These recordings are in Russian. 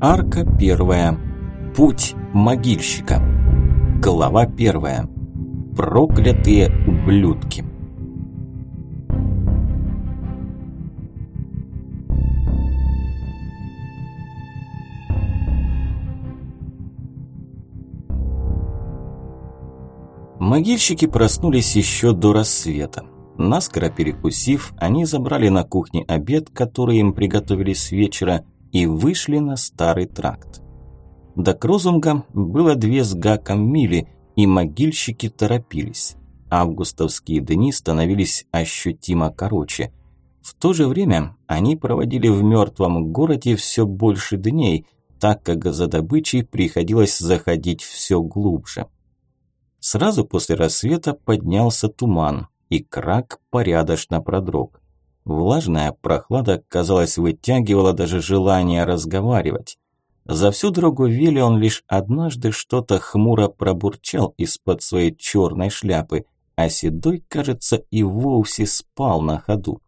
Арка первая. Путь могильщика. Глава первая. Проклятые ублюдки. Могильщики проснулись еще до рассвета. Наскоро перекусив, они забрали на кухне обед, который им приготовили с вечера, и вышли на старый тракт. До Крозунга было две с гаком мили, и могильщики торопились. Августовские дни становились ощутимо короче. В то же время они проводили в мертвом городе все больше дней, так как за добычей приходилось заходить все глубже. Сразу после рассвета поднялся туман, и крак порядочно продрог. Влажная прохлада, казалось, вытягивала даже желание разговаривать. За всю дорогу Вилли он лишь однажды что-то хмуро пробурчал из-под своей черной шляпы, а Седой, кажется, и вовсе спал на ходу.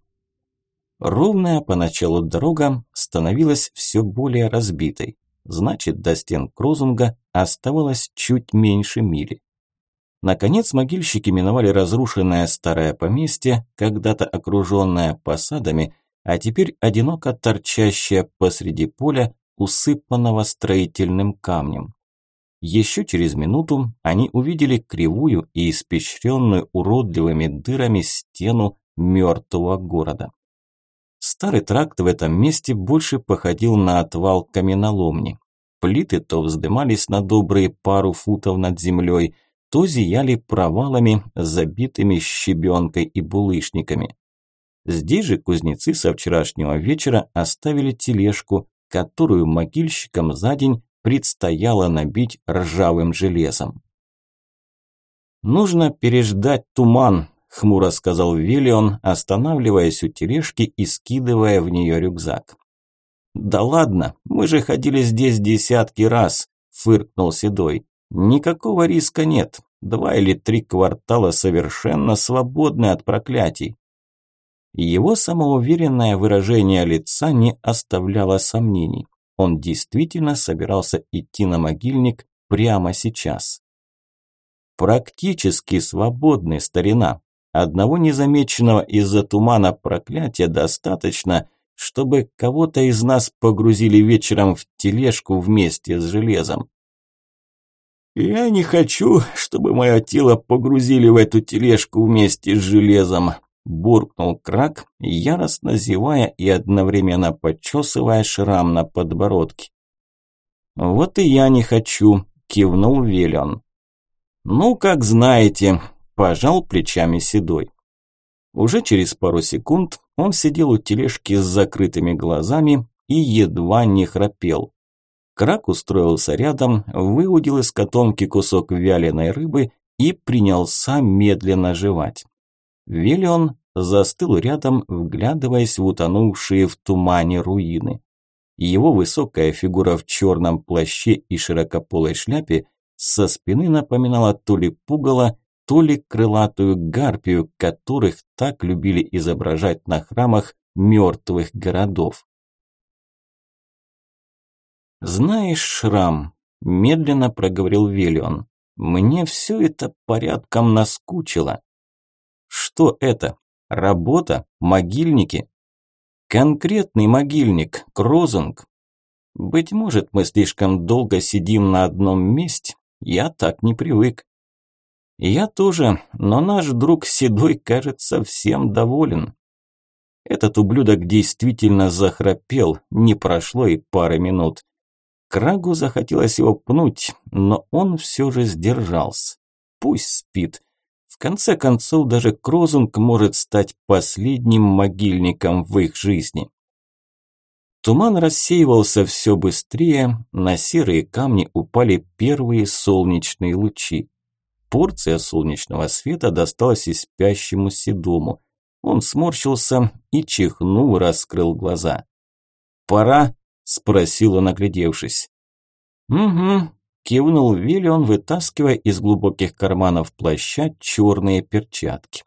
Ровная поначалу дорога становилась все более разбитой. Значит, до стен Крозунга оставалось чуть меньше мили. Наконец могильщики миновали разрушенное старое поместье, когда-то окруженное посадами, а теперь одиноко торчащее посреди поля, усыпанного строительным камнем. Еще через минуту они увидели кривую и испещренную уродливыми дырами стену мертвого города. Старый тракт в этом месте больше походил на отвал каменоломни. Плиты то вздымались на добрые пару футов над землей – то зияли провалами, забитыми щебенкой и булыжниками. Здесь же кузнецы со вчерашнего вечера оставили тележку, которую могильщикам за день предстояло набить ржавым железом. «Нужно переждать туман», – хмуро сказал Виллион, останавливаясь у тележки и скидывая в нее рюкзак. «Да ладно, мы же ходили здесь десятки раз», – фыркнул Седой. Никакого риска нет. Два или три квартала совершенно свободны от проклятий. Его самоуверенное выражение лица не оставляло сомнений. Он действительно собирался идти на могильник прямо сейчас. Практически свободный старина. Одного незамеченного из-за тумана проклятия достаточно, чтобы кого-то из нас погрузили вечером в тележку вместе с железом. «Я не хочу, чтобы мое тело погрузили в эту тележку вместе с железом», буркнул Крак, яростно зевая и одновременно почесывая шрам на подбородке. «Вот и я не хочу», – кивнул Велион. «Ну, как знаете», – пожал плечами Седой. Уже через пару секунд он сидел у тележки с закрытыми глазами и едва не храпел. Крак устроился рядом, выудил из котомки кусок вяленой рыбы и принялся медленно жевать. Виллион застыл рядом, вглядываясь в утонувшие в тумане руины. Его высокая фигура в черном плаще и широкополой шляпе со спины напоминала то ли пугало, то ли крылатую гарпию, которых так любили изображать на храмах мертвых городов. «Знаешь, Шрам», – медленно проговорил Велион, – «мне все это порядком наскучило». «Что это? Работа? Могильники?» «Конкретный могильник, Крозунг. Быть может, мы слишком долго сидим на одном месте, я так не привык». «Я тоже, но наш друг Седой, кажется, всем доволен». Этот ублюдок действительно захрапел, не прошло и пары минут. Крагу захотелось его пнуть, но он все же сдержался. Пусть спит. В конце концов, даже Крозунг может стать последним могильником в их жизни. Туман рассеивался все быстрее, на серые камни упали первые солнечные лучи. Порция солнечного света досталась и спящему седому. Он сморщился и, чихнув, раскрыл глаза. «Пора», спросил он, оглядевшись. «Угу», – кивнул Виллион, вытаскивая из глубоких карманов плаща черные перчатки.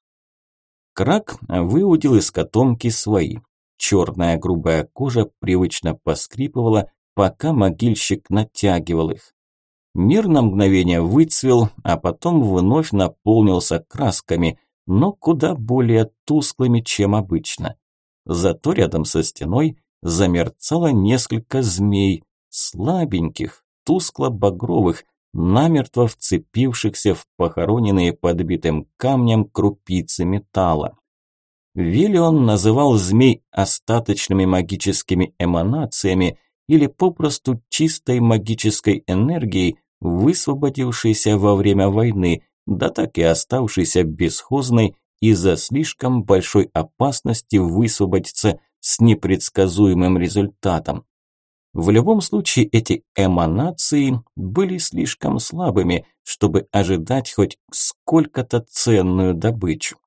Крак выудил из котомки свои. Черная грубая кожа привычно поскрипывала, пока могильщик натягивал их. Мир на мгновение выцвел, а потом вновь наполнился красками, но куда более тусклыми, чем обычно. Зато рядом со стеной замерцало несколько змей, слабеньких, тускло-багровых, намертво вцепившихся в похороненные подбитым камнем крупицы металла. Виллион называл змей остаточными магическими эманациями или попросту чистой магической энергией, высвободившейся во время войны, да так и оставшейся бесхозной из-за слишком большой опасности высвободиться с непредсказуемым результатом. В любом случае эти эманации были слишком слабыми, чтобы ожидать хоть сколько-то ценную добычу.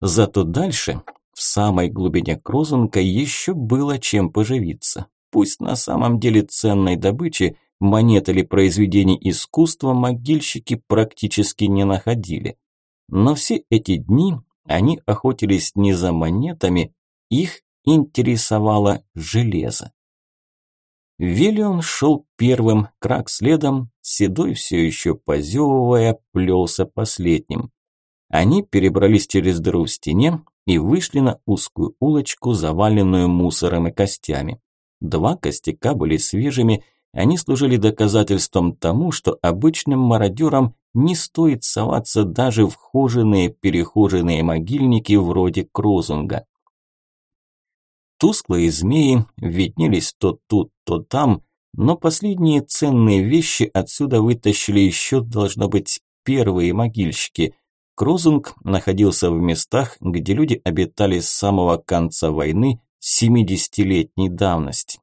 Зато дальше, в самой глубине Крозунка, еще было чем поживиться. Пусть на самом деле ценной добычи, монет или произведений искусства могильщики практически не находили. Но все эти дни они охотились не за монетами, их интересовало железо. Велион шел первым, крак следом, седой все еще позевывая, плелся последним. Они перебрались через дыру в стене и вышли на узкую улочку, заваленную мусором и костями. Два костяка были свежими, они служили доказательством тому, что обычным мародерам не стоит соваться даже в хоженые-перехоженные могильники вроде Крозунга. Тусклые змеи виднелись то тут, то там, но последние ценные вещи отсюда вытащили еще, должно быть, первые могильщики. Крозунг находился в местах, где люди обитали с самого конца войны 70-летней давности.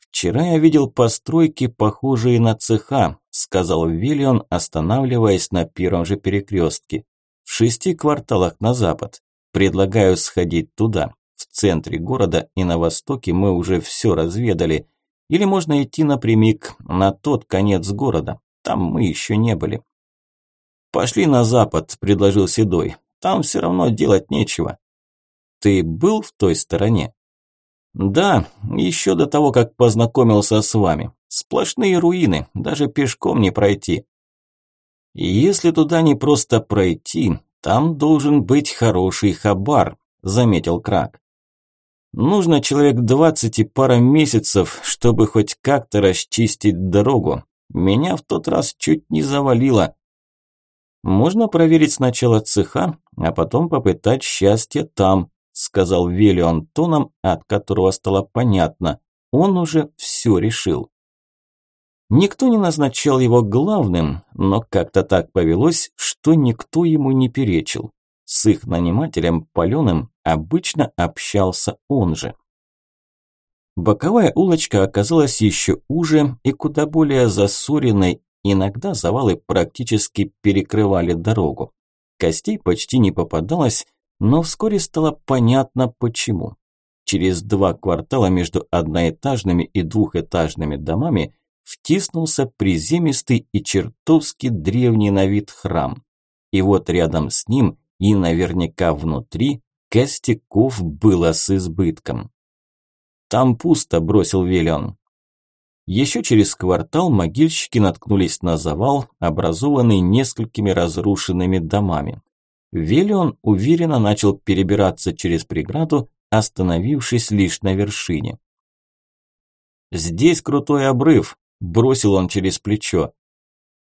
«Вчера я видел постройки, похожие на цеха», – сказал Виллион, останавливаясь на первом же перекрестке. «В шести кварталах на запад. Предлагаю сходить туда. В центре города и на востоке мы уже все разведали. Или можно идти напрямик на тот конец города. Там мы еще не были. «Пошли на запад», – предложил Седой. «Там все равно делать нечего». «Ты был в той стороне?» «Да, еще до того, как познакомился с вами. Сплошные руины, даже пешком не пройти». «Если туда не просто пройти, там должен быть хороший хабар», – заметил Крак. Нужно человек двадцать и пара месяцев, чтобы хоть как-то расчистить дорогу. Меня в тот раз чуть не завалило. Можно проверить сначала цеха, а потом попытать счастье там, сказал Велион тоном, от которого стало понятно. Он уже все решил. Никто не назначал его главным, но как-то так повелось, что никто ему не перечил. С их нанимателем Паленым обычно общался он же. Боковая улочка оказалась еще уже и куда более засоренной, иногда завалы практически перекрывали дорогу. Костей почти не попадалось, но вскоре стало понятно почему. Через два квартала между одноэтажными и двухэтажными домами втиснулся приземистый и чертовски древний на вид храм. И вот рядом с ним и наверняка внутри костяков было с избытком. «Там пусто», – бросил Велион. Еще через квартал могильщики наткнулись на завал, образованный несколькими разрушенными домами. Велион уверенно начал перебираться через преграду, остановившись лишь на вершине. «Здесь крутой обрыв», – бросил он через плечо.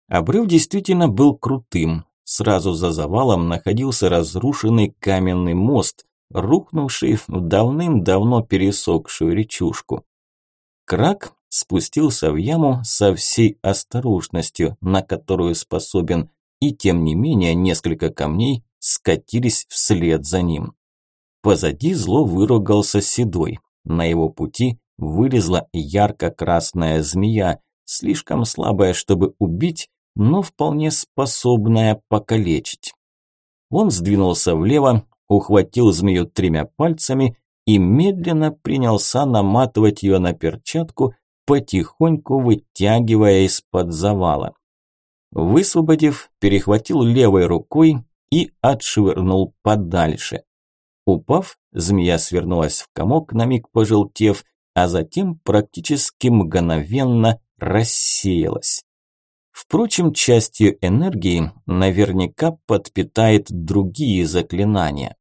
Обрыв действительно был крутым, Сразу за завалом находился разрушенный каменный мост, рухнувший в давным-давно пересохшую речушку. Крак спустился в яму со всей осторожностью, на которую способен, и тем не менее несколько камней скатились вслед за ним. Позади зло выругался седой. На его пути вылезла ярко-красная змея, слишком слабая, чтобы убить, но вполне способная покалечить. Он сдвинулся влево, ухватил змею тремя пальцами и медленно принялся наматывать ее на перчатку, потихоньку вытягивая из-под завала. Высвободив, перехватил левой рукой и отшвырнул подальше. Упав, змея свернулась в комок, на миг пожелтев, а затем практически мгновенно рассеялась. Впрочем, частью энергии наверняка подпитает другие заклинания.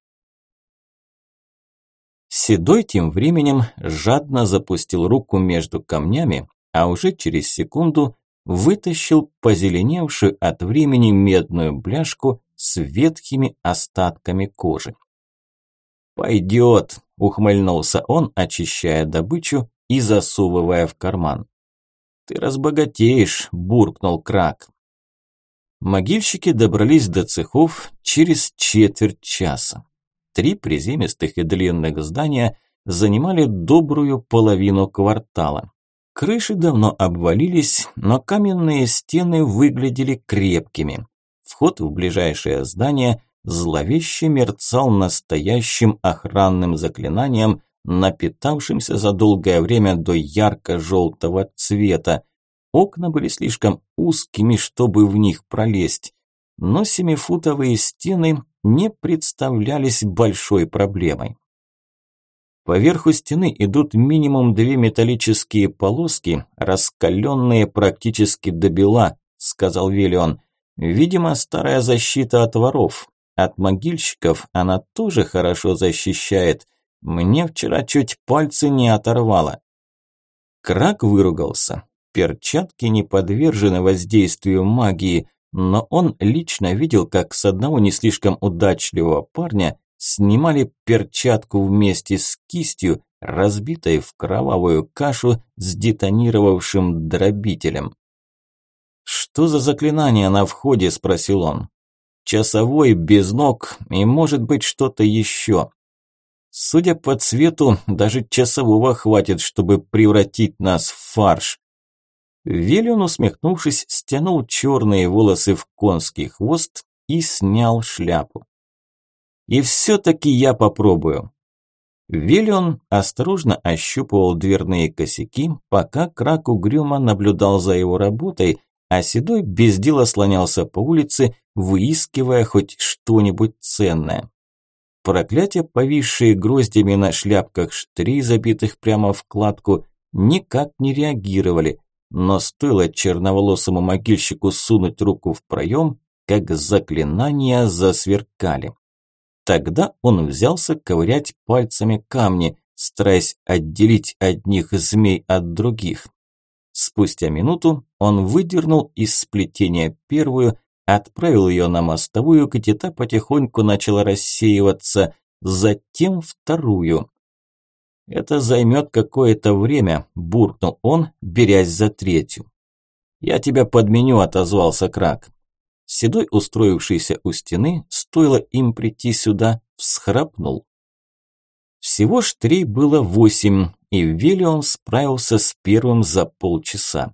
Седой тем временем жадно запустил руку между камнями, а уже через секунду вытащил позеленевшую от времени медную бляшку с ветхими остатками кожи. «Пойдет», – ухмыльнулся он, очищая добычу и засовывая в карман. «Ты разбогатеешь», – буркнул Крак. Могильщики добрались до цехов через четверть часа. Три приземистых и длинных здания занимали добрую половину квартала. Крыши давно обвалились, но каменные стены выглядели крепкими. Вход в ближайшее здание зловеще мерцал настоящим охранным заклинанием, напитавшимся за долгое время до ярко-желтого цвета. Окна были слишком узкими, чтобы в них пролезть, но семифутовые стены не представлялись большой проблемой. Поверху стены идут минимум две металлические полоски, раскаленные практически до бела, сказал Виллион. Видимо, старая защита от воров. От могильщиков она тоже хорошо защищает. Мне вчера чуть пальцы не оторвало. Крак выругался. Перчатки не подвержены воздействию магии, но он лично видел, как с одного не слишком удачливого парня снимали перчатку вместе с кистью, разбитой в кровавую кашу с детонировавшим дробителем. «Что за заклинание на входе?» – спросил он. «Часовой, без ног и может быть что-то еще. Судя по цвету, даже часового хватит, чтобы превратить нас в фарш. Виллион, усмехнувшись, стянул черные волосы в конский хвост и снял шляпу. И все-таки я попробую. Виллион осторожно ощупывал дверные косяки, пока Крак угрюмо наблюдал за его работой, а Седой без дела слонялся по улице, выискивая хоть что-нибудь ценное. Проклятия, повисшие гроздями на шляпках штырей, забитых прямо в кладку, никак не реагировали, но стоило черноволосому могильщику сунуть руку в проем, как заклинания засверкали. Тогда он взялся ковырять пальцами камни, стараясь отделить одних змей от других. Спустя минуту он выдернул из сплетения первую, отправил ее на мостовую, где та потихоньку начала рассеиваться, затем вторую. «Это займет какое-то время», – буркнул он, берясь за третью. «Я тебя подменю», – отозвался Крак. Седой, устроившийся у стены, стоило им прийти сюда, всхрапнул. Всего штрей было восемь, и Виллион справился с первым за полчаса.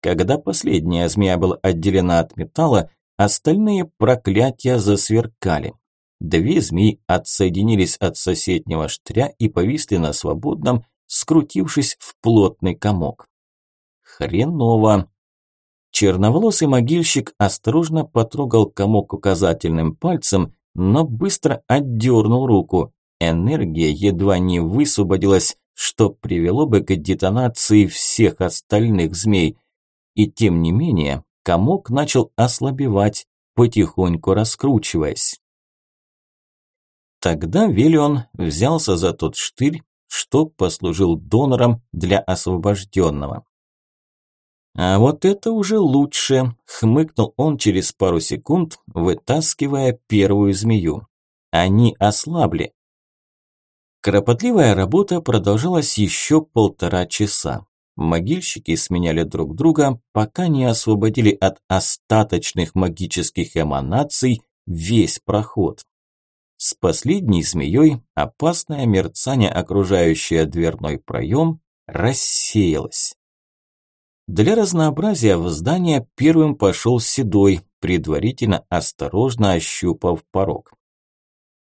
Когда последняя змея была отделена от металла, Остальные проклятия засверкали. Две змеи отсоединились от соседнего штря и повисли на свободном, скрутившись в плотный комок. Хреново. Черноволосый могильщик осторожно потрогал комок указательным пальцем, но быстро отдернул руку. Энергия едва не высвободилась, что привело бы к детонации всех остальных змей. И тем не менее, комок начал ослабевать, потихоньку раскручиваясь. Тогда Виллион взялся за тот штырь, что послужил донором для освобожденного. «А вот это уже лучше», – хмыкнул он через пару секунд, вытаскивая первую змею. Они ослабли. Кропотливая работа продолжалась еще полтора часа. Могильщики сменяли друг друга, пока не освободили от остаточных магических эманаций весь проход. С последней змеей опасное мерцание, окружающее дверной проем, рассеялось. Для разнообразия в здание первым пошел Седой, предварительно осторожно ощупав порог.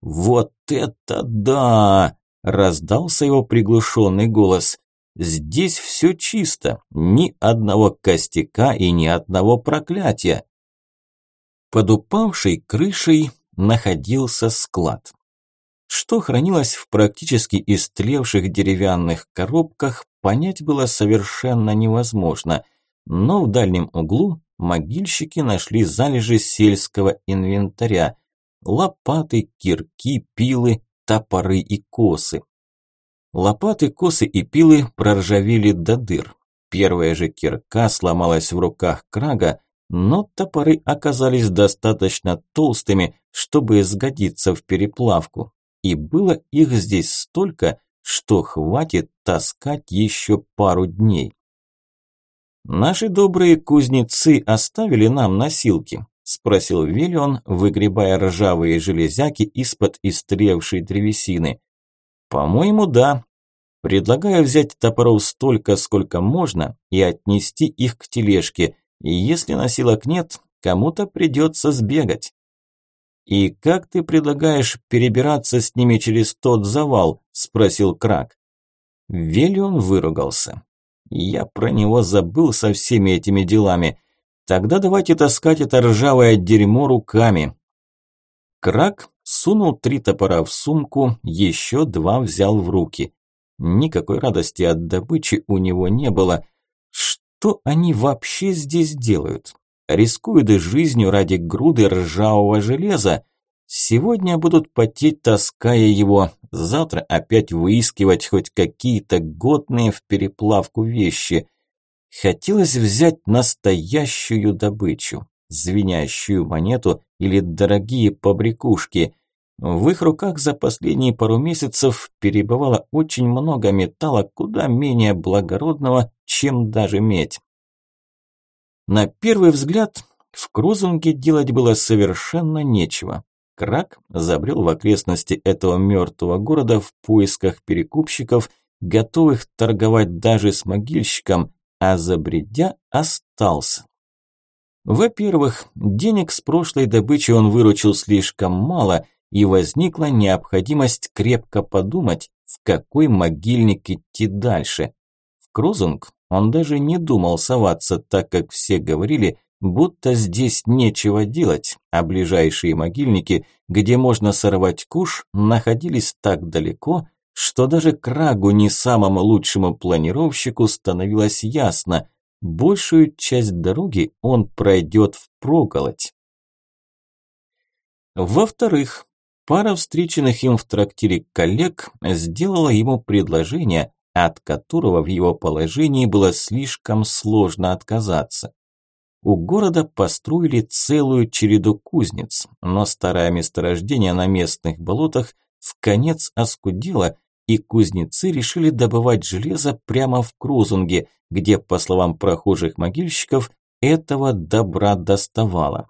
«Вот это да!» – раздался его приглушенный голос. Здесь все чисто, ни одного костяка и ни одного проклятия. Под упавшей крышей находился склад. Что хранилось в практически истлевших деревянных коробках, понять было совершенно невозможно, но в дальнем углу могильщики нашли залежи сельского инвентаря – лопаты, кирки, пилы, топоры и косы. Лопаты, косы и пилы проржавели до дыр. Первая же кирка сломалась в руках крага, но топоры оказались достаточно толстыми, чтобы сгодиться в переплавку. И было их здесь столько, что хватит таскать еще пару дней. «Наши добрые кузнецы оставили нам носилки?» – спросил Виллион, выгребая ржавые железяки из-под истревшей древесины. «По-моему, да. Предлагаю взять топоров столько, сколько можно, и отнести их к тележке. И если носилок нет, кому-то придется сбегать». «И как ты предлагаешь перебираться с ними через тот завал?» – спросил Крак. Виллион выругался. Я про него забыл со всеми этими делами. Тогда давайте таскать это ржавое дерьмо руками. Крак сунул три топора в сумку, еще два взял в руки. Никакой радости от добычи у него не было. Что они вообще здесь делают? Рискуют жизнью ради груды ржавого железа? Сегодня будут потеть, таская его, завтра опять выискивать хоть какие-то годные в переплавку вещи. Хотелось взять настоящую добычу, звенящую монету или дорогие побрякушки. В их руках за последние пару месяцев перебывало очень много металла, куда менее благородного, чем даже медь. На первый взгляд, в Крузунге делать было совершенно нечего. Крак забрел в окрестности этого мертвого города в поисках перекупщиков, готовых торговать даже с могильщиком, а забредя остался. Во-первых, денег с прошлой добычи он выручил слишком мало, и возникла необходимость крепко подумать, в какой могильник идти дальше. В Крузунг он даже не думал соваться, так как все говорили, будто здесь нечего делать, а ближайшие могильники, где можно сорвать куш, находились так далеко, что даже Крагу, не самому лучшему планировщику, становилось ясно, большую часть дороги он пройдет впроголодь. Во-вторых, пара встреченных им в трактире коллег сделала ему предложение, от которого в его положении было слишком сложно отказаться. У города построили целую череду кузнец, но старое месторождение на местных болотах в конец оскудело, и кузнецы решили добывать железо прямо в Крузунге, где, по словам прохожих могильщиков, этого добра доставало.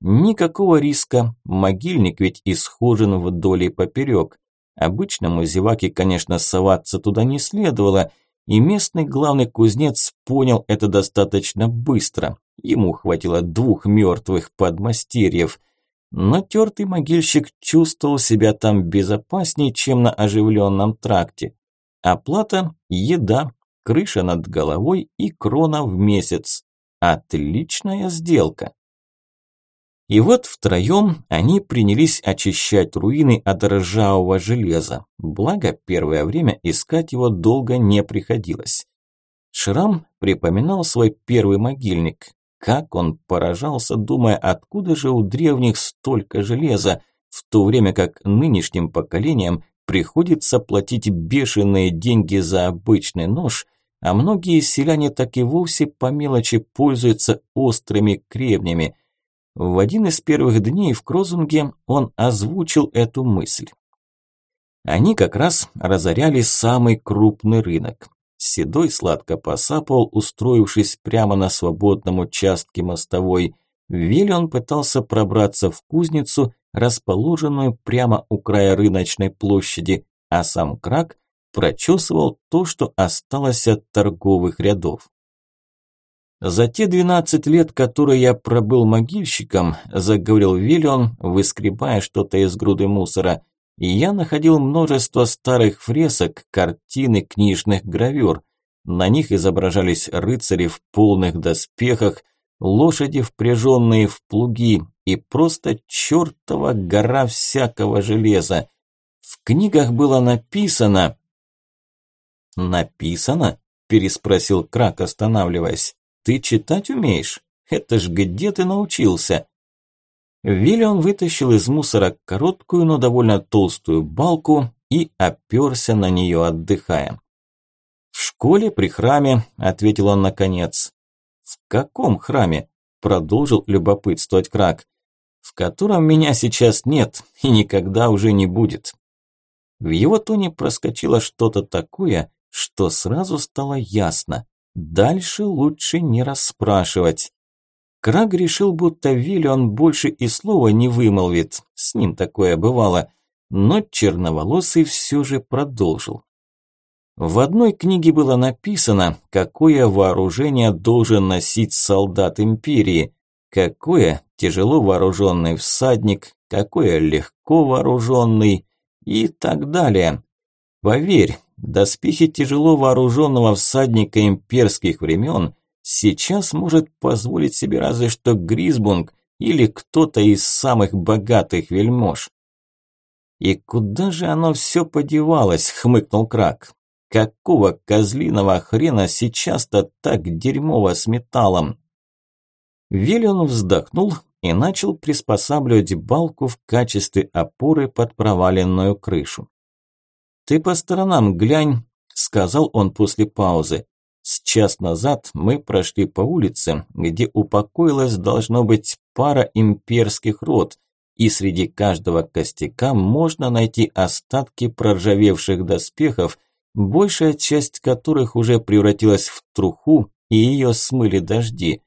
Никакого риска, могильник ведь исхожен вдоль и поперек. Обычному зеваке, конечно, соваться туда не следовало, и местный главный кузнец понял это достаточно быстро. Ему хватило двух мертвых подмастерьев. Но тертый могильщик чувствовал себя там безопаснее, чем на оживленном тракте. Оплата – еда, крыша над головой и крона в месяц. Отличная сделка. И вот втроем они принялись очищать руины от ржавого железа. Благо, первое время искать его долго не приходилось. Шрам припоминал свой первый могильник. Как он поражался, думая, откуда же у древних столько железа, в то время как нынешним поколениям приходится платить бешеные деньги за обычный нож, а многие селяне так и вовсе по мелочи пользуются острыми кребнями. В один из первых дней в Крозунге он озвучил эту мысль. Они как раз разоряли самый крупный рынок. Седой сладко посапал, устроившись прямо на свободном участке мостовой. Виллион пытался пробраться в кузницу, расположенную прямо у края рыночной площади, а сам Крак прочесывал то, что осталось от торговых рядов. «За те двенадцать лет, которые я пробыл могильщиком», – заговорил Виллион, выскребая что-то из груды мусора – я находил множество старых фресок, картин и книжных гравюр. На них изображались рыцари в полных доспехах, лошади, впряженные в плуги, и просто чертова гора всякого железа. В книгах было написано... «Написано?» – переспросил Крак, останавливаясь. «Ты читать умеешь? Это ж где ты научился?» Виллион вытащил из мусора короткую, но довольно толстую балку и оперся на нее, отдыхая. «В школе при храме», – ответил он наконец. «В каком храме?» – продолжил любопытствовать Крак. «В котором меня сейчас нет и никогда уже не будет». В его тоне проскочило что-то такое, что сразу стало ясно. Дальше лучше не расспрашивать. Краг решил, будто Вилли он больше и слова не вымолвит, с ним такое бывало, но черноволосый все же продолжил. В одной книге было написано, какое вооружение должен носить солдат империи, какое тяжело вооруженный всадник, какое легко вооруженный и так далее. Поверь, доспехи тяжело вооруженного всадника имперских времен сейчас может позволить себе разве что Гризбунг или кто-то из самых богатых вельмож. «И куда же оно все подевалось?» – хмыкнул Крак. «Какого козлиного хрена сейчас-то так дерьмово с металлом?» Виллион вздохнул и начал приспосабливать балку в качестве опоры под проваленную крышу. «Ты по сторонам глянь», – сказал он после паузы. «С час назад мы прошли по улице, где упокоилась должно быть пара имперских род, и среди каждого костяка можно найти остатки проржавевших доспехов, большая часть которых уже превратилась в труху, и ее смыли дожди.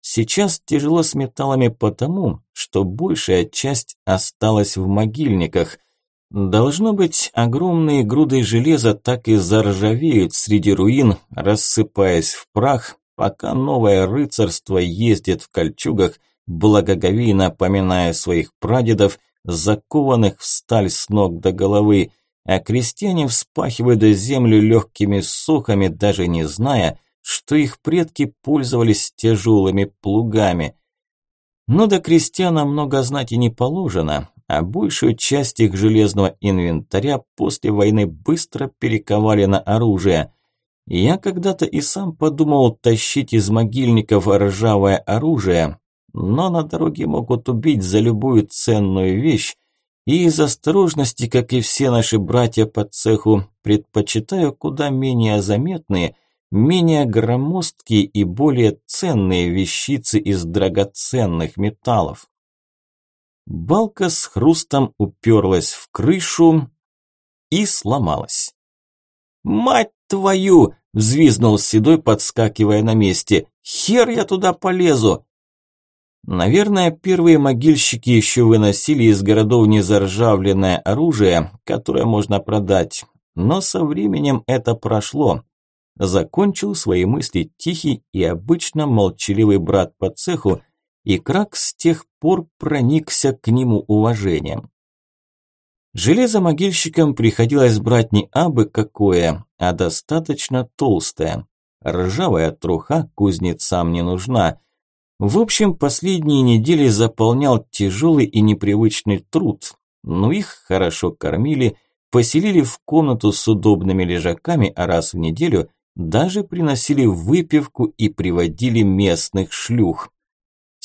Сейчас тяжело с металлами потому, что большая часть осталась в могильниках – Должно быть, огромные груды железа так и заржавеют среди руин, рассыпаясь в прах, пока новое рыцарство ездит в кольчугах, благоговейно поминая своих прадедов, закованных в сталь с ног до головы, а крестьяне вспахивают землю легкими сухами, даже не зная, что их предки пользовались тяжелыми плугами. Но до крестьяна много знать и не положено, а большую часть их железного инвентаря после войны быстро перековали на оружие. Я когда-то и сам подумал тащить из могильников ржавое оружие, но на дороге могут убить за любую ценную вещь, и из осторожности, как и все наши братья по цеху, предпочитаю куда менее заметные, менее громоздкие и более ценные вещицы из драгоценных металлов. Балка с хрустом уперлась в крышу и сломалась. «Мать твою!» – взвизнул Седой, подскакивая на месте. «Хер я туда полезу!» Наверное, первые могильщики еще выносили из городов незаржавленное оружие, которое можно продать, но со временем это прошло. Закончил свои мысли тихий и обычно молчаливый брат по цеху, и Крак с тех пор проникся к нему уважением. Железо могильщикам приходилось брать не абы какое, а достаточно толстое. Ржавая труха кузнецам не нужна. В общем, последние недели заполнял тяжелый и непривычный труд, но их хорошо кормили, поселили в комнату с удобными лежаками, а раз в неделю даже приносили выпивку и приводили местных шлюх.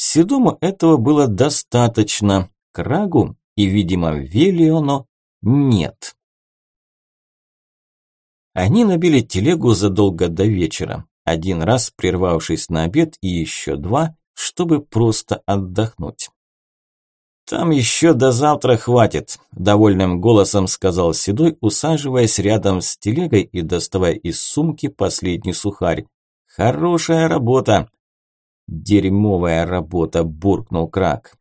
Седому этого было достаточно, Крагу и, видимо, Велиону нет. Они набили телегу задолго до вечера, один раз прервавшись на обед и еще два, чтобы просто отдохнуть. «Там еще до завтра хватит», – довольным голосом сказал Седой, усаживаясь рядом с телегой и доставая из сумки последний сухарь. «Хорошая работа. «Дерьмовая работа», – буркнул Крак.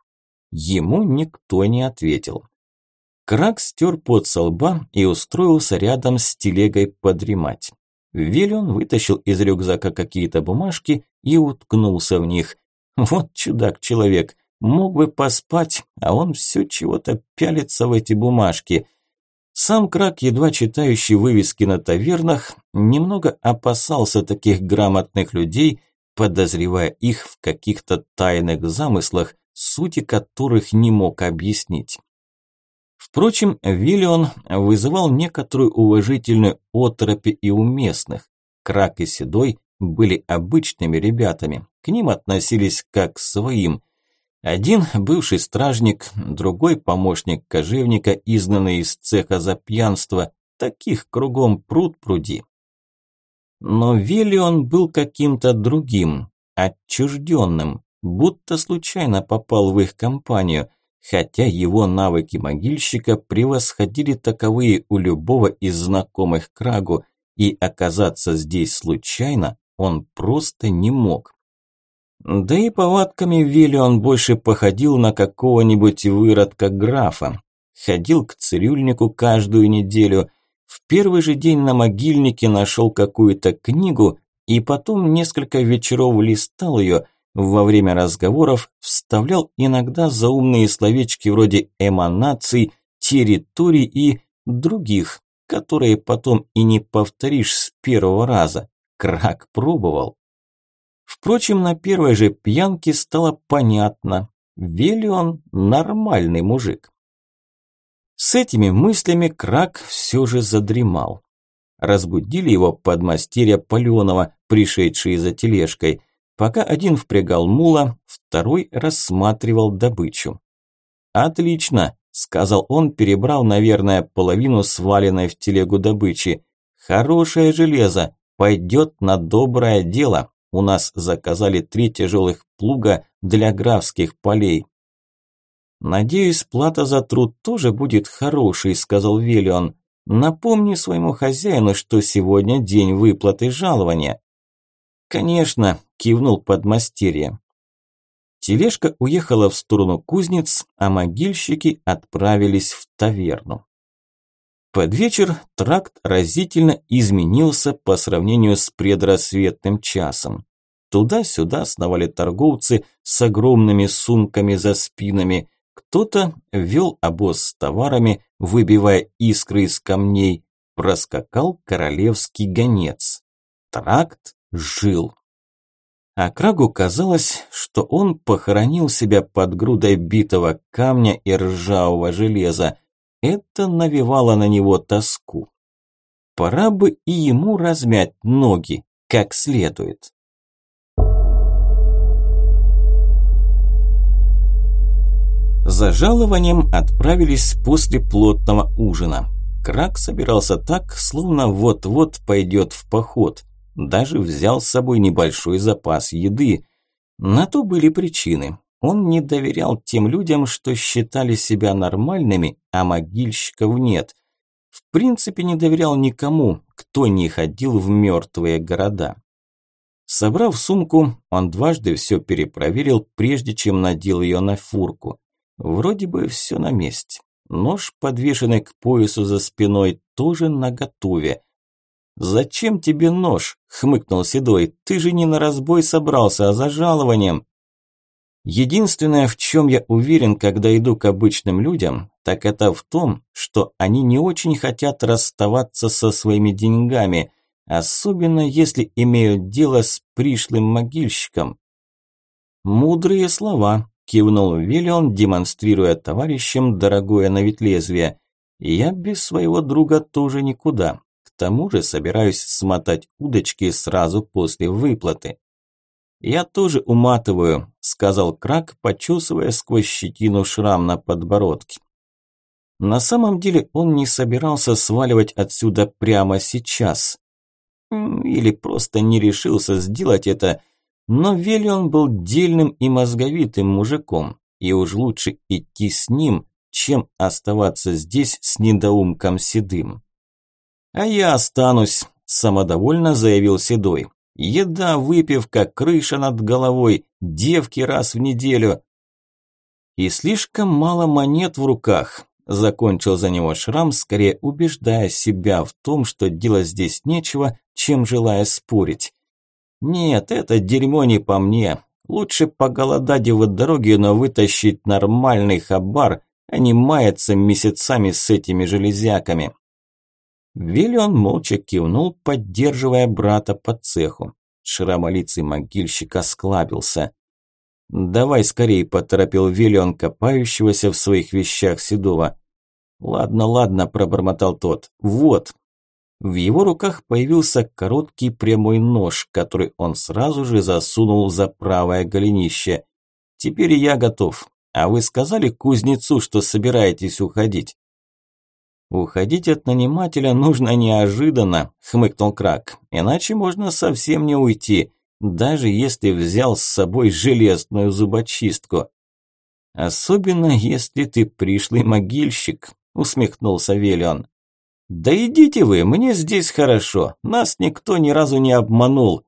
Ему никто не ответил. Крак стер пот со лба и устроился рядом с телегой подремать. Виллион вытащил из рюкзака какие-то бумажки и уткнулся в них. Вот чудак-человек, мог бы поспать, а он все чего-то пялится в эти бумажки. Сам Крак, едва читающий вывески на тавернах, немного опасался таких грамотных людей, подозревая их в каких-то тайных замыслах, сути которых не мог объяснить. Впрочем, Виллион вызывал некоторую уважительную оторопи и у местных. Крак и Седой были обычными ребятами, к ним относились как к своим. Один бывший стражник, другой помощник кожевника, изгнанный из цеха за пьянство, таких кругом пруд пруди. Но Виллион был каким-то другим, отчужденным, будто случайно попал в их компанию, хотя его навыки могильщика превосходили таковые у любого из знакомых Крагу, и оказаться здесь случайно он просто не мог. Да и повадками Виллион больше походил на какого-нибудь выродка графа. Ходил к цирюльнику каждую неделю, в первый же день на могильнике нашел какую-то книгу и потом несколько вечеров листал ее, во время разговоров вставлял иногда заумные словечки вроде эманаций, территорий и других, которые потом и не повторишь с первого раза. Крак пробовал. Впрочем, на первой же пьянке стало понятно, Велион нормальный мужик. С этими мыслями Крак все же задремал. Разбудили его подмастерья Паленова, пришедшие за тележкой. Пока один впрягал мула, второй рассматривал добычу. «Отлично», – сказал он, перебрал, наверное, половину сваленной в телегу добычи. «Хорошее железо, пойдет на доброе дело. У нас заказали три тяжелых плуга для графских полей. «Надеюсь, плата за труд тоже будет хорошей», – сказал Велион. «Напомни своему хозяину, что сегодня день выплаты жалования». «Конечно», – кивнул подмастерье. Тележка уехала в сторону кузнец, а могильщики отправились в таверну. Под вечер тракт разительно изменился по сравнению с предрассветным часом. Туда-сюда сновали торговцы с огромными сумками за спинами. Кто-то вел обоз с товарами, выбивая искры из камней. Проскакал королевский гонец. Тракт жил. А Крагу казалось, что он похоронил себя под грудой битого камня и ржавого железа. Это навевало на него тоску. Пора бы и ему размять ноги как следует. За жалованием отправились после плотного ужина. Крак собирался так, словно вот-вот пойдет в поход. Даже взял с собой небольшой запас еды. На то были причины. Он не доверял тем людям, что считали себя нормальными, а могильщиков нет. В принципе, не доверял никому, кто не ходил в мертвые города. Собрав сумку, он дважды все перепроверил, прежде чем надел ее на фурку. Вроде бы все на месте. Нож, подвешенный к поясу за спиной, тоже наготове. «Зачем тебе нож?» – хмыкнул Седой. «Ты же не на разбой собрался, а за жалованием». Единственное, в чем я уверен, когда иду к обычным людям, так это в том, что они не очень хотят расставаться со своими деньгами, особенно если имеют дело с пришлым могильщиком. Мудрые слова, Кивнул Виллион, демонстрируя товарищам дорогое на вид лезвие. Я без своего друга тоже никуда. К тому же собираюсь смотать удочки сразу после выплаты. «Я тоже уматываю», – сказал Крак, почесывая сквозь щетину шрам на подбородке. На самом деле он не собирался сваливать отсюда прямо сейчас. Или просто не решился сделать это, но Велион был дельным и мозговитым мужиком, и уж лучше идти с ним, чем оставаться здесь с недоумком Седым. «А я останусь», – самодовольно заявил Седой. «Еда, выпивка, крыша над головой, девки раз в неделю». «И слишком мало монет в руках», – закончил за него Шрам, скорее убеждая себя в том, что делать здесь нечего, чем желая спорить. Нет, это дерьмо не по мне. Лучше поголодать в дороге, но вытащить нормальный хабар, а не маяться месяцами с этими железяками. Виллион молча кивнул, поддерживая брата по цеху. Шрамолицый могильщик осклабился. «Давай скорее», – поторопил Виллион копающегося в своих вещах Седова. «Ладно, ладно», – пробормотал тот. «Вот». В его руках появился короткий прямой нож, который он сразу же засунул за правое голенище. «Теперь я готов. А вы сказали кузнецу, что собираетесь уходить?» «Уходить от нанимателя нужно неожиданно», – хмыкнул Крак. «Иначе можно совсем не уйти, даже если взял с собой железную зубочистку». «Особенно, если ты пришлый могильщик», усмехнулся Велион. Да идите вы, мне здесь хорошо. Нас никто ни разу не обманул.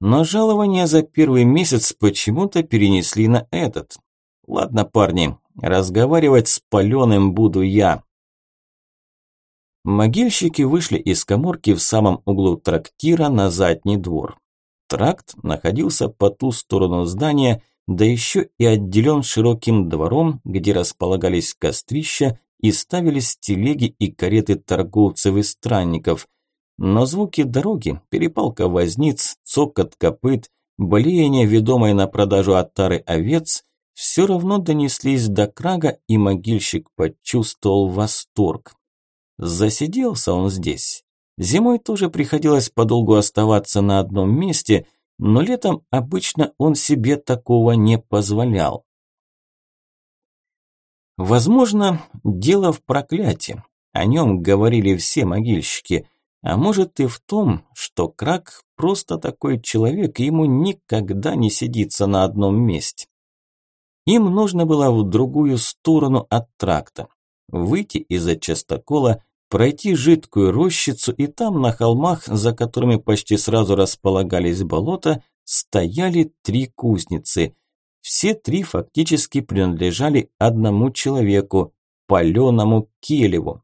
Но жалование за первый месяц почему-то перенесли на этот. Ладно, парни, разговаривать с паленым буду я. Могильщики вышли из коморки в самом углу трактира на задний двор. Тракт находился по ту сторону здания, да еще и отделен широким двором, где располагались кострища и ставились телеги и кареты торговцев и странников. Но звуки дороги, перепалка возниц, цокот копыт, блеяние ведомой на продажу оттары овец все равно донеслись до крага, и могильщик почувствовал восторг. Засиделся он здесь. Зимой тоже приходилось подолгу оставаться на одном месте, но летом обычно он себе такого не позволял. Возможно, дело в проклятии. О нем говорили все могильщики. А может и в том, что Крак просто такой человек, ему никогда не сидится на одном месте. Им нужно было в другую сторону от тракта. Выйти из-за частокола, пройти жидкую рощицу, и там на холмах, за которыми почти сразу располагались болота, стояли три кузницы. Все три фактически принадлежали одному человеку – паленому Келеву.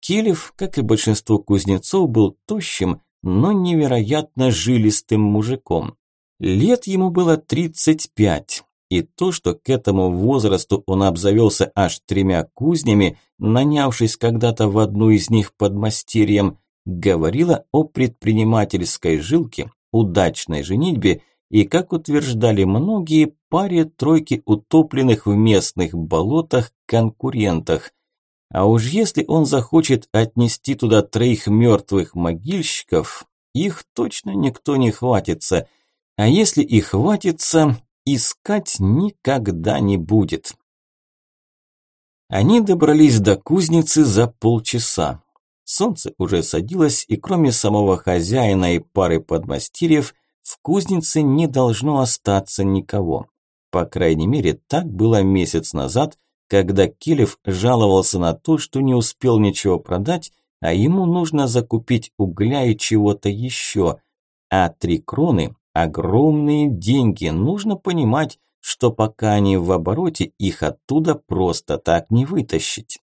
Келев, как и большинство кузнецов, был тощим, но невероятно жилистым мужиком. Лет ему было 35, и то, что к этому возрасту он обзавелся аж тремя кузнями, нанявшись когда-то в одну из них под мастерьем, говорило о предпринимательской жилке, удачной женитьбе и, как утверждали многие, паре тройки утопленных в местных болотах конкурентах. А уж если он захочет отнести туда троих мертвых могильщиков, их точно никто не хватится. А если и хватится, искать никогда не будет. Они добрались до кузницы за полчаса. Солнце уже садилось, и кроме самого хозяина и пары подмастерьев, в кузнице не должно остаться никого. По крайней мере, так было месяц назад, когда Килев жаловался на то, что не успел ничего продать, а ему нужно закупить угля и чего-то еще. А три кроны – огромные деньги, нужно понимать, что пока они в обороте, их оттуда просто так не вытащить.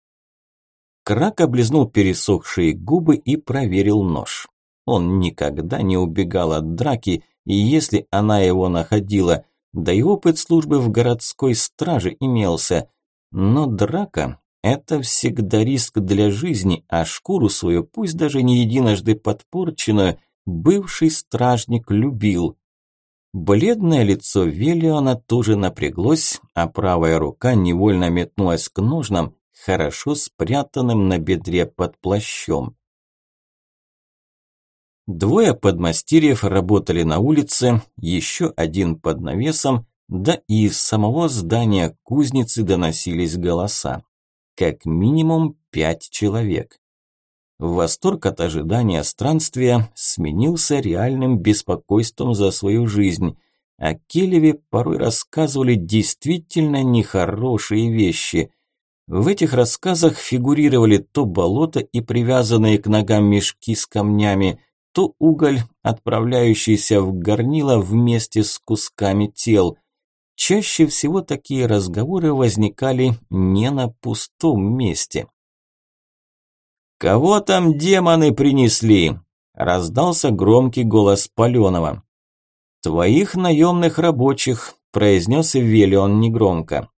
Крак облизнул пересохшие губы и проверил нож. Он никогда не убегал от драки, и если она его находила, да и опыт службы в городской страже имелся. Но драка – это всегда риск для жизни, а шкуру свою, пусть даже не единожды подпорченную, бывший стражник любил. Бледное лицо Велиона тоже напряглось, а правая рука невольно метнулась к ножнам, хорошо спрятанным на бедре под плащом. Двое подмастерьев работали на улице, еще один под навесом, да и из самого здания кузницы доносились голоса. Как минимум пять человек. Восторг от ожидания странствия сменился реальным беспокойством за свою жизнь. О Келеве порой рассказывали действительно нехорошие вещи. В этих рассказах фигурировали то болото и привязанные к ногам мешки с камнями – то уголь, отправляющийся в горнило вместе с кусками тел. Чаще всего такие разговоры возникали не на пустом месте. «Кого там демоны принесли?» – раздался громкий голос Паленова. «Твоих наемных рабочих», – произнес Велион негромко.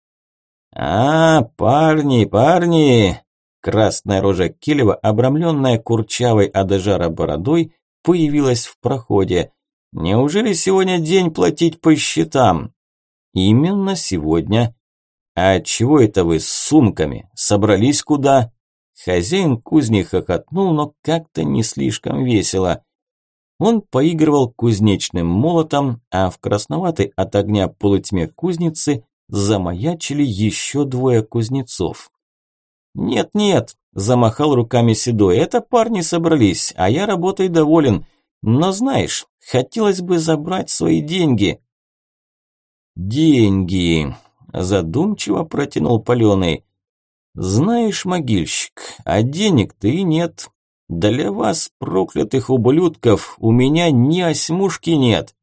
«А, парни, парни!» Красная рожа Килева, обрамленная курчавой адажара бородой, появилась в проходе. Неужели сегодня день платить по счетам? Именно сегодня. А чего это вы с сумками? Собрались куда? Хозяин кузни хохотнул, но как-то не слишком весело. Он поигрывал кузнечным молотом, а в красноватой от огня полутьме кузницы замаячили еще двое кузнецов. «Нет-нет», – замахал руками Седой, – «это парни собрались, а я работой доволен. Но знаешь, хотелось бы забрать свои деньги». «Деньги», – задумчиво протянул Паленый. «Знаешь, могильщик, а денег-то и нет. Для вас, проклятых ублюдков, у меня ни осьмушки нет».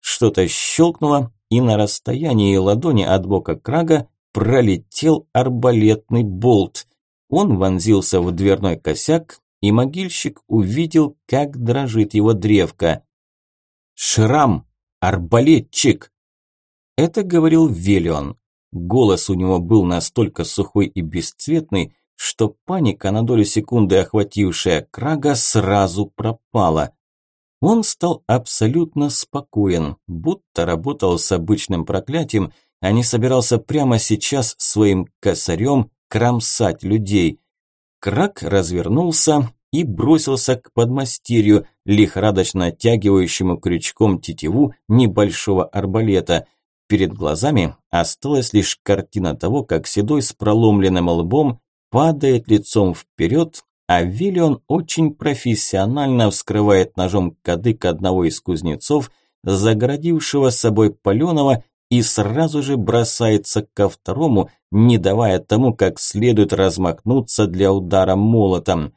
Что-то щелкнуло, и на расстоянии ладони от бока крага пролетел арбалетный болт. Он вонзился в дверной косяк, и могильщик увидел, как дрожит его древко. «Шрам! Арбалетчик!» Это говорил Велион. Голос у него был настолько сухой и бесцветный, что паника, на долю секунды охватившая Крага, сразу пропала. Он стал абсолютно спокоен, будто работал с обычным проклятием, а не собирался прямо сейчас своим косарем кромсать людей. Крак развернулся и бросился к подмастерью, лихорадочно оттягивающему крючком тетиву небольшого арбалета. Перед глазами осталась лишь картина того, как Седой с проломленным лбом падает лицом вперед, а Виллион очень профессионально вскрывает ножом кадык одного из кузнецов, загородившего собой Паленова, и сразу же бросается ко второму, не давая тому как следует размахнуться для удара молотом.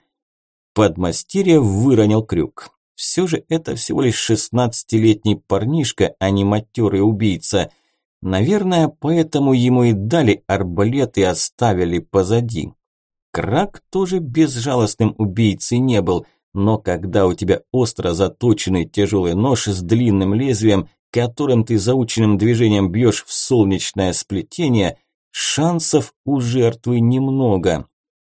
Подмастерье выронил крюк. Все же это всего лишь шестнадцатилетний парнишка, а не матерый убийца. Наверное, поэтому ему и дали арбалет и оставили позади. Крак тоже безжалостным убийцей не был, но когда у тебя остро заточенный тяжелый нож с длинным лезвием, которым ты заученным движением бьешь в солнечное сплетение, шансов у жертвы немного.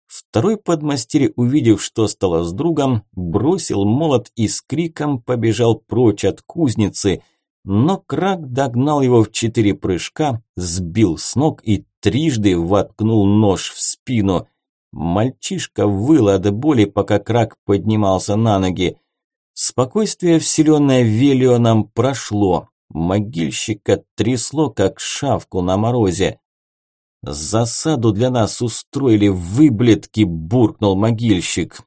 Второй подмастерье, увидев, что стало с другом, бросил молот и с криком побежал прочь от кузницы, но Крак догнал его в четыре прыжка, сбил с ног и трижды воткнул нож в спину. Мальчишка выл от боли, пока крак поднимался на ноги. Спокойствие, вселенное Велионом, прошло. Могильщика трясло, как шавку на морозе. «Засаду для нас устроили выблетки», – буркнул могильщик.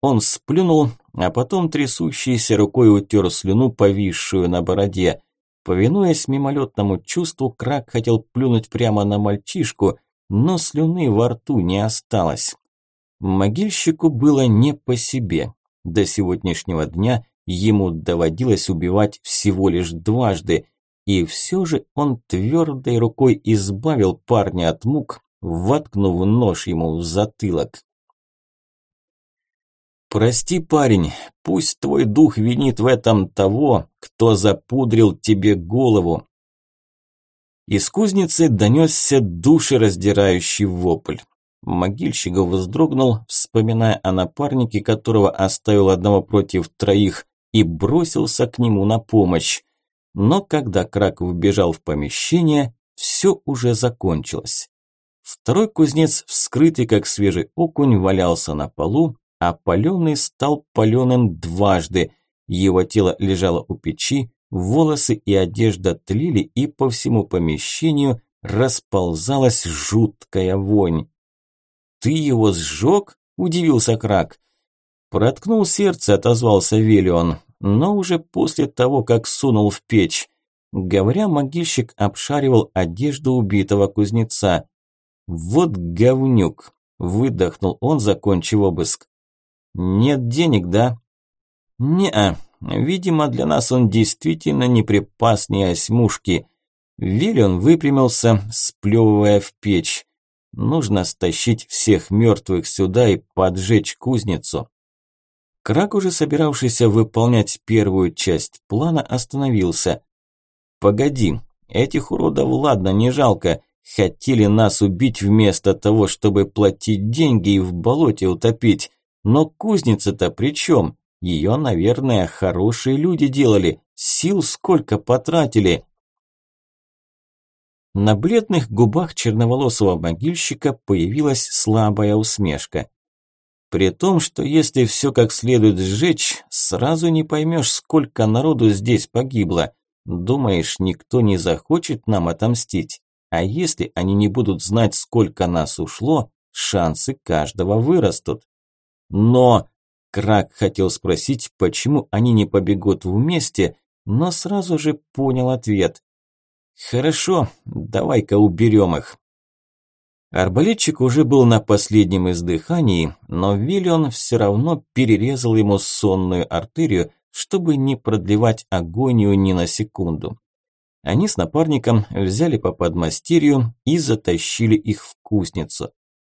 Он сплюнул, а потом трясущейся рукой утер слюну, повисшую на бороде. Повинуясь мимолетному чувству, Крак хотел плюнуть прямо на мальчишку – но слюны во рту не осталось. Могильщику было не по себе. До сегодняшнего дня ему доводилось убивать всего лишь дважды, и все же он твердой рукой избавил парня от мук, воткнув нож ему в затылок. «Прости, парень, пусть твой дух винит в этом того, кто запудрил тебе голову. Из кузницы донесся душераздирающий вопль. Могильщиков вздрогнул, вспоминая о напарнике, которого оставил одного против троих, и бросился к нему на помощь. Но когда Краков бежал в помещение, все уже закончилось. Второй кузнец, вскрытый как свежий окунь, валялся на полу, а паленый стал паленым дважды. Его тело лежало у печи, Волосы и одежда тлели, и по всему помещению расползалась жуткая вонь. «Ты его сжег?» – удивился Крак. Проткнул сердце, отозвался Велион, но уже после того, как сунул в печь. Говоря, могильщик обшаривал одежду убитого кузнеца. «Вот говнюк!» – выдохнул он, закончив обыск. «Нет денег, да?» «Не-а», Видимо, для нас он действительно не припас ни осьмушки. Виллион выпрямился, сплевывая в печь. Нужно стащить всех мертвых сюда и поджечь кузницу. Крак, уже собиравшийся выполнять первую часть плана, остановился. «Погоди, этих уродов ладно, не жалко. Хотели нас убить вместо того, чтобы платить деньги и в болоте утопить. Но кузница-то при чем? Ее, наверное, хорошие люди делали. Сил сколько потратили. На бледных губах черноволосого могильщика появилась слабая усмешка. При том, что если все как следует сжечь, сразу не поймешь, сколько народу здесь погибло. Думаешь, никто не захочет нам отомстить? А если они не будут знать, сколько нас ушло, шансы каждого вырастут. Но Крак хотел спросить, почему они не побегут вместе, но сразу же понял ответ. «Хорошо, давай-ка уберем их». Арбалетчик уже был на последнем издыхании, но Виллион все равно перерезал ему сонную артерию, чтобы не продлевать агонию ни на секунду. Они с напарником взяли по подмастерью и затащили их в кузницу.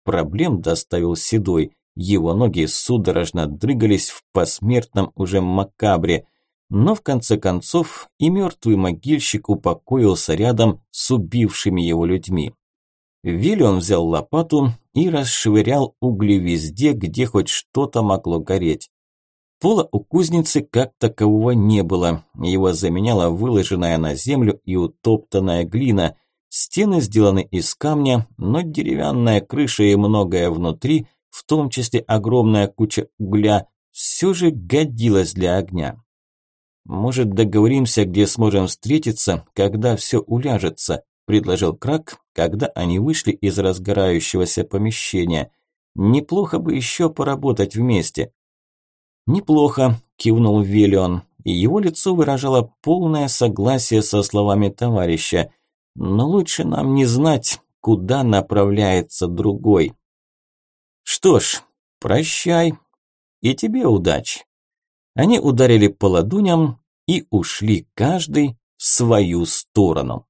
Проблем доставил Седой, его ноги судорожно дрыгались в посмертном уже макабре, но в конце концов и мертвый могильщик упокоился рядом с убившими его людьми. Виллион взял лопату и расшвырял угли везде, где хоть что-то могло гореть. Пола у кузницы как такового не было, его заменяла выложенная на землю и утоптанная глина. Стены сделаны из камня, но деревянная крыша и многое внутри, в том числе огромная куча угля, все же годилась для огня. «Может, договоримся, где сможем встретиться, когда все уляжется», – предложил Крак, когда они вышли из разгорающегося помещения. «Неплохо бы еще поработать вместе». «Неплохо», – кивнул Велион, и его лицо выражало полное согласие со словами товарища. «Но лучше нам не знать, куда направляется другой». «Что ж, прощай, и тебе удачи». Они ударили по ладоням и ушли каждый в свою сторону.